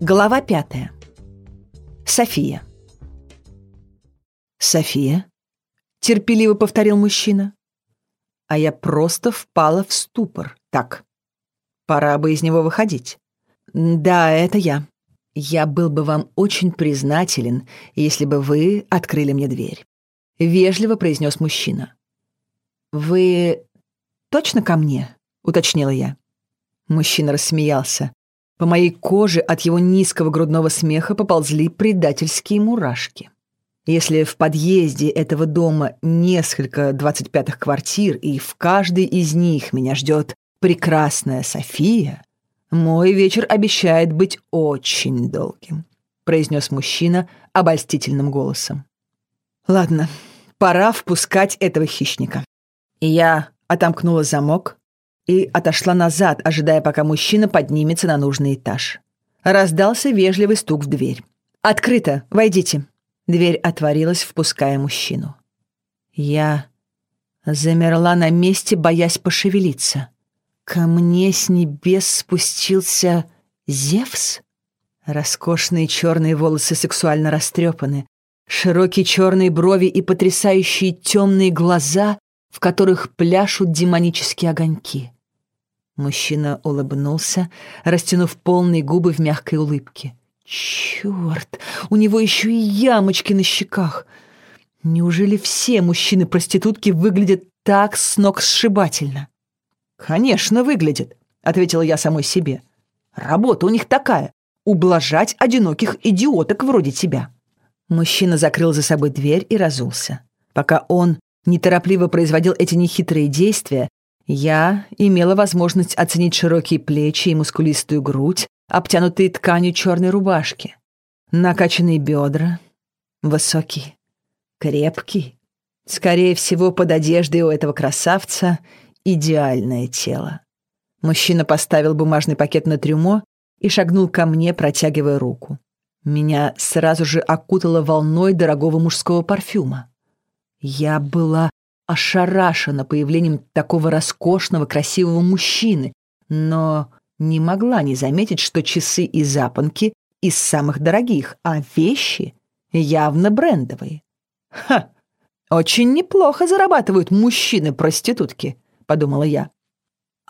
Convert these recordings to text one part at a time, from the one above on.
Глава пятая. София. «София?» — терпеливо повторил мужчина. А я просто впала в ступор. Так, пора бы из него выходить. «Да, это я. Я был бы вам очень признателен, если бы вы открыли мне дверь», — вежливо произнес мужчина. «Вы точно ко мне?» — уточнила я. Мужчина рассмеялся. По моей коже от его низкого грудного смеха поползли предательские мурашки. Если в подъезде этого дома несколько двадцать пятых квартир, и в каждой из них меня ждет прекрасная София, мой вечер обещает быть очень долгим, произнес мужчина обольстительным голосом. Ладно, пора впускать этого хищника. Я отомкнула замок, и отошла назад, ожидая, пока мужчина поднимется на нужный этаж. Раздался вежливый стук в дверь. «Открыто! Войдите!» Дверь отворилась, впуская мужчину. Я замерла на месте, боясь пошевелиться. Ко мне с небес спустился Зевс? Роскошные черные волосы сексуально растрепаны, широкие черные брови и потрясающие темные глаза, в которых пляшут демонические огоньки. Мужчина улыбнулся, растянув полные губы в мягкой улыбке. Черт, у него еще и ямочки на щеках. Неужели все мужчины-проститутки выглядят так сногсшибательно? Конечно, выглядят, ответила я самой себе. Работа у них такая — ублажать одиноких идиоток вроде тебя. Мужчина закрыл за собой дверь и разулся. Пока он неторопливо производил эти нехитрые действия, я имела возможность оценить широкие плечи и мускулистую грудь, обтянутые тканью черной рубашки, накачанные бедра, высокий, крепкий. Скорее всего, под одеждой у этого красавца идеальное тело. Мужчина поставил бумажный пакет на трюмо и шагнул ко мне, протягивая руку. Меня сразу же окутало волной дорогого мужского парфюма. Я была ошарашена появлением такого роскошного, красивого мужчины, но не могла не заметить, что часы и запонки из самых дорогих, а вещи явно брендовые. «Ха! Очень неплохо зарабатывают мужчины-проститутки», — подумала я.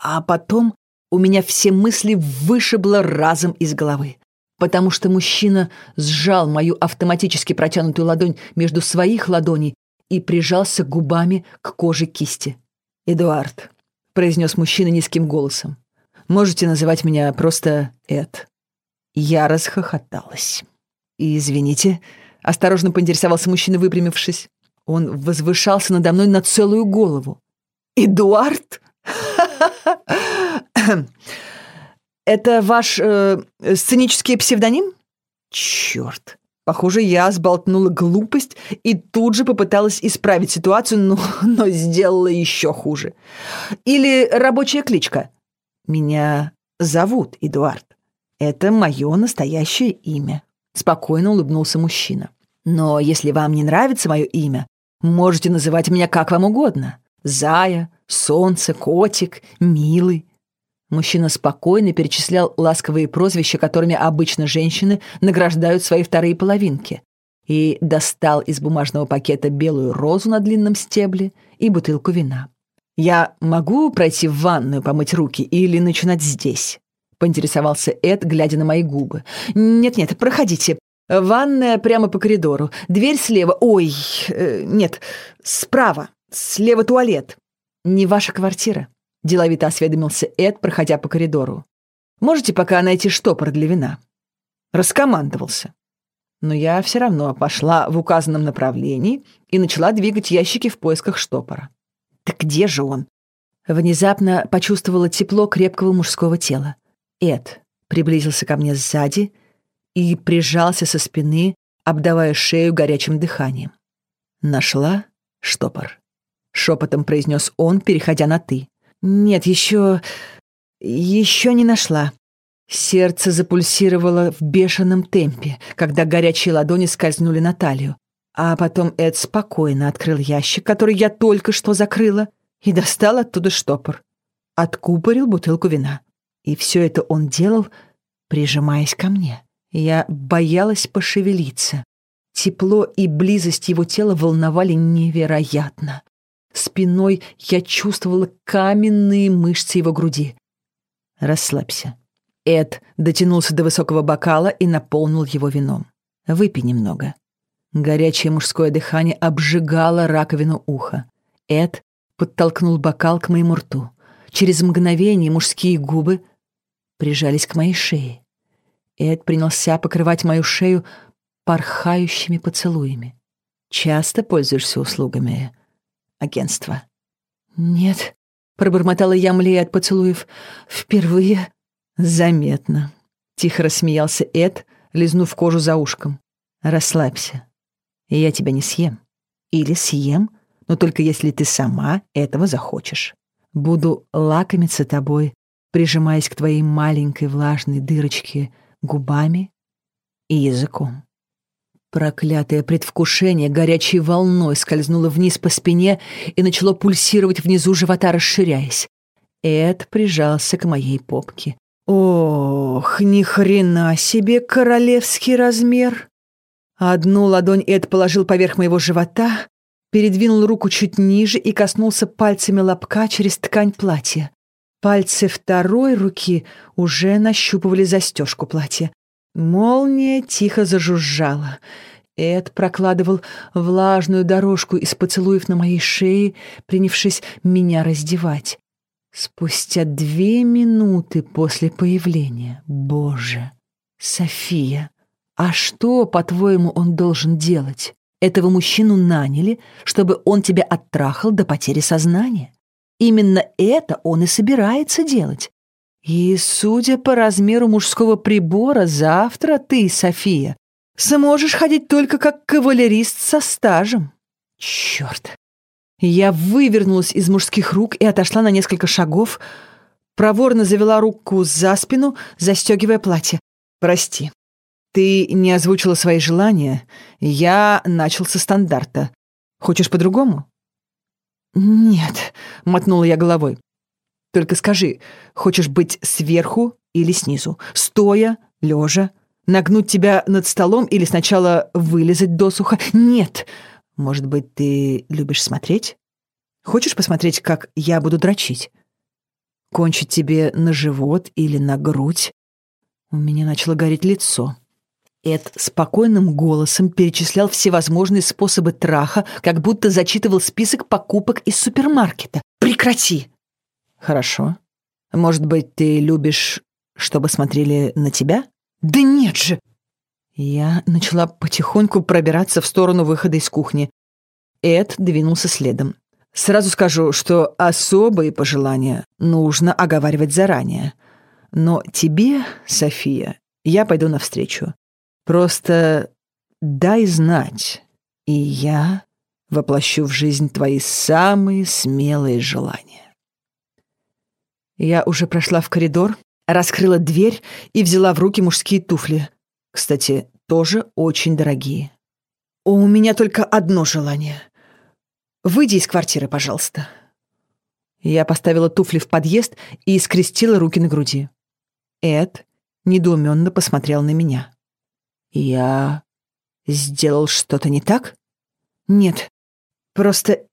А потом у меня все мысли вышибло разом из головы, потому что мужчина сжал мою автоматически протянутую ладонь между своих ладоней и прижался губами к коже кисти. «Эдуард», — произнес мужчина низким голосом, — «можете называть меня просто Эд». Я расхохоталась. И, извините, осторожно поинтересовался мужчина, выпрямившись. Он возвышался надо мной на целую голову. «Эдуард?» «Это ваш э, сценический псевдоним?» «Черт! Похоже, я сболтнула глупость и тут же попыталась исправить ситуацию, но, но сделала еще хуже. Или рабочая кличка. Меня зовут Эдуард. Это мое настоящее имя. Спокойно улыбнулся мужчина. Но если вам не нравится мое имя, можете называть меня как вам угодно. Зая, солнце, котик, милый. Мужчина спокойно перечислял ласковые прозвища, которыми обычно женщины награждают свои вторые половинки, и достал из бумажного пакета белую розу на длинном стебле и бутылку вина. «Я могу пройти в ванную, помыть руки или начинать здесь?» — поинтересовался Эд, глядя на мои губы. «Нет-нет, проходите. Ванная прямо по коридору. Дверь слева. Ой, э, нет, справа. Слева туалет. Не ваша квартира?» — деловито осведомился Эд, проходя по коридору. «Можете пока найти штопор для вина?» Раскомандовался. Но я все равно пошла в указанном направлении и начала двигать ящики в поисках штопора. «Да где же он?» Внезапно почувствовала тепло крепкого мужского тела. Эд приблизился ко мне сзади и прижался со спины, обдавая шею горячим дыханием. «Нашла штопор», — шепотом произнес он, переходя на «ты». Нет, еще... еще не нашла. Сердце запульсировало в бешеном темпе, когда горячие ладони скользнули на талию. А потом Эд спокойно открыл ящик, который я только что закрыла, и достал оттуда штопор. Откупорил бутылку вина. И все это он делал, прижимаясь ко мне. Я боялась пошевелиться. Тепло и близость его тела волновали невероятно. Спиной я чувствовала каменные мышцы его груди. «Расслабься». Эд дотянулся до высокого бокала и наполнил его вином. «Выпей немного». Горячее мужское дыхание обжигало раковину уха. Эд подтолкнул бокал к моему рту. Через мгновение мужские губы прижались к моей шее. Эд принялся покрывать мою шею порхающими поцелуями. «Часто пользуешься услугами агентства?» «Нет», — пробормотала я, млея от поцелуев. «Впервые». «Заметно», — тихо рассмеялся Эд, лизнув кожу за ушком. «Расслабься. Я тебя не съем. Или съем, но только если ты сама этого захочешь. Буду лакомиться тобой, прижимаясь к твоей маленькой влажной дырочке губами и языком. Проклятое предвкушение горячей волной скользнуло вниз по спине и начало пульсировать внизу живота, расширяясь. Эд прижался к моей попке. Ох, ни хрена себе королевский размер. Одну ладонь Эд положил поверх моего живота, передвинул руку чуть ниже и коснулся пальцами лобка через ткань платья. Пальцы второй руки уже нащупывали застежку платья. Молния тихо зажужжала. Эд прокладывал влажную дорожку из поцелуев на моей шее, принявшись меня раздевать. Спустя две минуты после появления. Боже! София! А что, по-твоему, он должен делать? Этого мужчину наняли, чтобы он тебя оттрахал до потери сознания. Именно это он и собирается делать. И, судя по размеру мужского прибора, завтра ты, София, сможешь ходить только как кавалерист со стажем. Черт. Я вывернулась из мужских рук и отошла на несколько шагов, проворно завела руку за спину, застегивая платье. «Прости, ты не озвучила свои желания. Я начал со стандарта. Хочешь по-другому?» «Нет», — мотнула я головой. «Только скажи, хочешь быть сверху или снизу? Стоя, лежа? Нагнуть тебя над столом или сначала вылезать досуха? Нет! Может быть, ты любишь смотреть? Хочешь посмотреть, как я буду дрочить? Кончить тебе на живот или на грудь?» У меня начало гореть лицо. Эд спокойным голосом перечислял всевозможные способы траха, как будто зачитывал список покупок из супермаркета. «Прекрати!» «Хорошо. Может быть, ты любишь, чтобы смотрели на тебя?» «Да нет же!» Я начала потихоньку пробираться в сторону выхода из кухни. Эд двинулся следом. «Сразу скажу, что особые пожелания нужно оговаривать заранее. Но тебе, София, я пойду навстречу. Просто дай знать, и я воплощу в жизнь твои самые смелые желания. Я уже прошла в коридор, раскрыла дверь и взяла в руки мужские туфли. Кстати, тоже очень дорогие. У меня только одно желание. Выйди из квартиры, пожалуйста. Я поставила туфли в подъезд и скрестила руки на груди. Эд недоуменно посмотрел на меня. Я сделал что-то не так? Нет, просто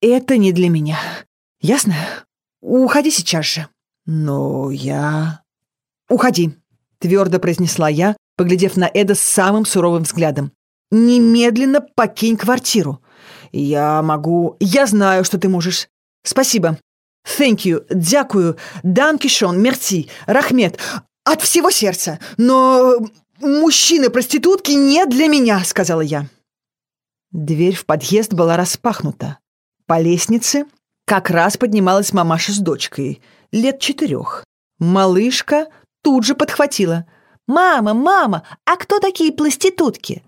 это не для меня. Ясно? Уходи сейчас же. Но я... Уходи, твердо произнесла я, поглядев на Эда с самым суровым взглядом. Немедленно покинь квартиру. Я могу... Я знаю, что ты можешь. Спасибо. Thank you. Дякую. Данкишон. Мерси. Рахмет. От всего сердца. Но «Мужчины-проститутки не для меня», — сказала я. Дверь в подъезд была распахнута. По лестнице как раз поднималась мамаша с дочкой, лет четырех. Малышка тут же подхватила. «Мама, мама, а кто такие проститутки?»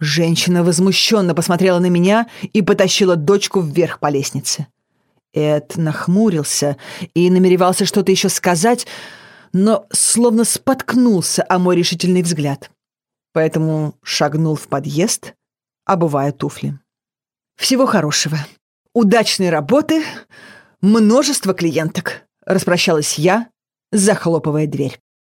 Женщина возмущенно посмотрела на меня и потащила дочку вверх по лестнице. Эд нахмурился и намеревался что-то еще сказать, но словно споткнулся о мой решительный взгляд. Поэтому шагнул в подъезд, обувая туфли. «Всего хорошего. Удачной работы, множество клиенток», — распрощалась я, захлопывая дверь.